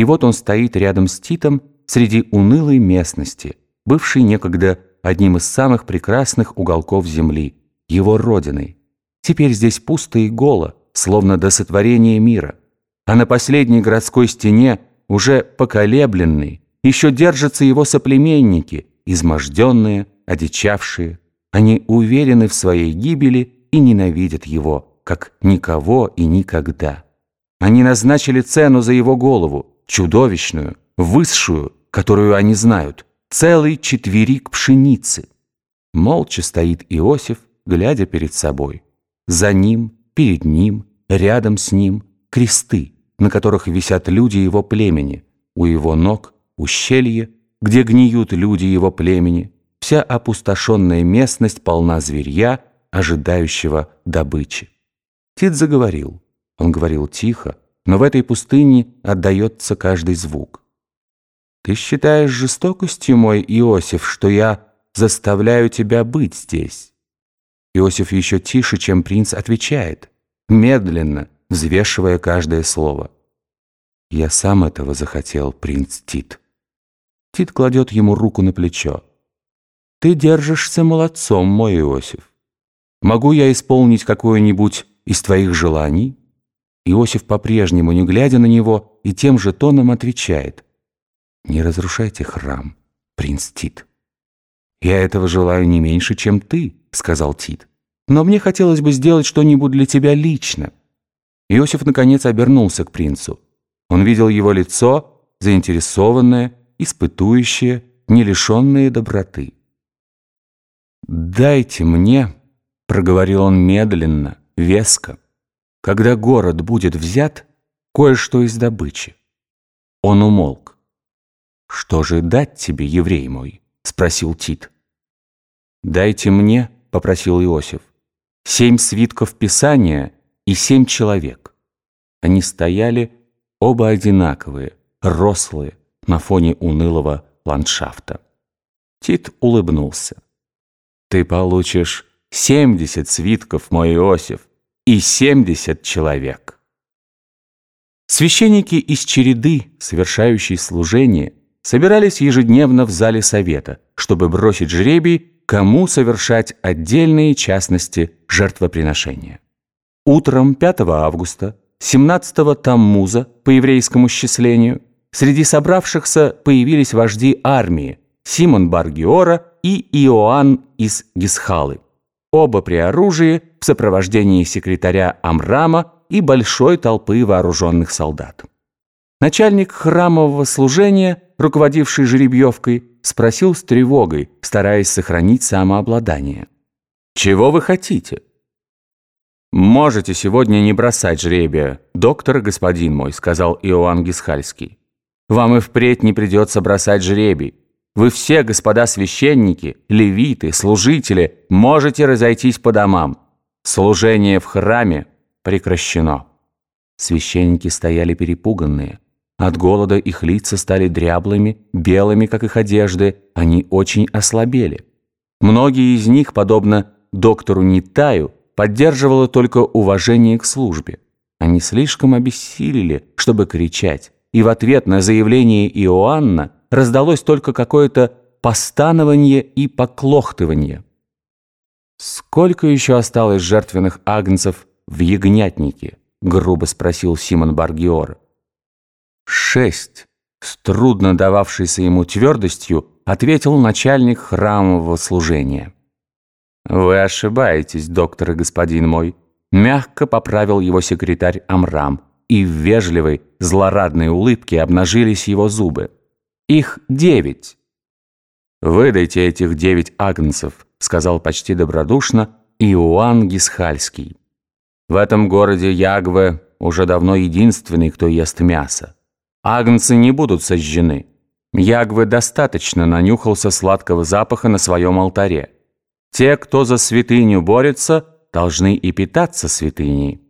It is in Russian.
И вот он стоит рядом с Титом среди унылой местности, бывшей некогда одним из самых прекрасных уголков земли, его родиной. Теперь здесь пусто и голо, словно до сотворения мира. А на последней городской стене, уже поколебленный, еще держатся его соплеменники, изможденные, одичавшие. Они уверены в своей гибели и ненавидят его, как никого и никогда. Они назначили цену за его голову, чудовищную, высшую, которую они знают, целый четверик пшеницы. Молча стоит Иосиф, глядя перед собой. За ним, перед ним, рядом с ним кресты, на которых висят люди его племени, у его ног ущелье, где гниют люди его племени, вся опустошенная местность полна зверья, ожидающего добычи. Тит заговорил. Он говорил тихо, но в этой пустыне отдается каждый звук. «Ты считаешь жестокостью, мой Иосиф, что я заставляю тебя быть здесь?» Иосиф еще тише, чем принц, отвечает, медленно, взвешивая каждое слово. «Я сам этого захотел, принц Тит». Тит кладет ему руку на плечо. «Ты держишься молодцом, мой Иосиф. Могу я исполнить какое-нибудь из твоих желаний?» Иосиф по-прежнему, не глядя на него, и тем же тоном отвечает. «Не разрушайте храм, принц Тит». «Я этого желаю не меньше, чем ты», — сказал Тит. «Но мне хотелось бы сделать что-нибудь для тебя лично». Иосиф, наконец, обернулся к принцу. Он видел его лицо, заинтересованное, испытующее, не лишенное доброты. «Дайте мне», — проговорил он медленно, веско, «когда город будет взят, кое-что из добычи». Он умолк. «Что же дать тебе, еврей мой?» — спросил Тит. «Дайте мне», — попросил Иосиф, «семь свитков Писания и семь человек». Они стояли, оба одинаковые, рослые, на фоне унылого ландшафта. Тит улыбнулся. «Ты получишь семьдесят свитков, мой Иосиф, и семьдесят человек». Священники из череды, совершающие служение, собирались ежедневно в зале совета, чтобы бросить жребий, кому совершать отдельные частности жертвоприношения. Утром 5 августа, 17-го Таммуза по еврейскому счислению, среди собравшихся появились вожди армии Симон Баргиора и Иоанн из Гисхалы, оба при оружии в сопровождении секретаря Амрама и большой толпы вооруженных солдат. Начальник храмового служения, руководивший жеребьевкой, спросил с тревогой, стараясь сохранить самообладание. «Чего вы хотите?» «Можете сегодня не бросать жребия, доктор господин мой», сказал Иоанн Гисхальский. «Вам и впредь не придется бросать жребий. Вы все, господа священники, левиты, служители, можете разойтись по домам. Служение в храме прекращено». Священники стояли перепуганные. От голода их лица стали дряблыми, белыми, как их одежды, они очень ослабели. Многие из них, подобно доктору Нитаю, поддерживало только уважение к службе. Они слишком обессилели, чтобы кричать, и в ответ на заявление Иоанна раздалось только какое-то постанование и поклохтывание. «Сколько еще осталось жертвенных агнцев в ягнятнике?» — грубо спросил Симон Баргиор. «Шесть», — с трудно дававшейся ему твердостью, ответил начальник храмового служения. «Вы ошибаетесь, доктор и господин мой», — мягко поправил его секретарь Амрам, и в вежливой, злорадной улыбке обнажились его зубы. «Их девять». «Выдайте этих девять агнцев», — сказал почти добродушно Иоанн Гисхальский. «В этом городе Ягве уже давно единственный, кто ест мясо. Агнцы не будут сожжены. Ягве достаточно нанюхался сладкого запаха на своем алтаре. Те, кто за святыню борется, должны и питаться святыней.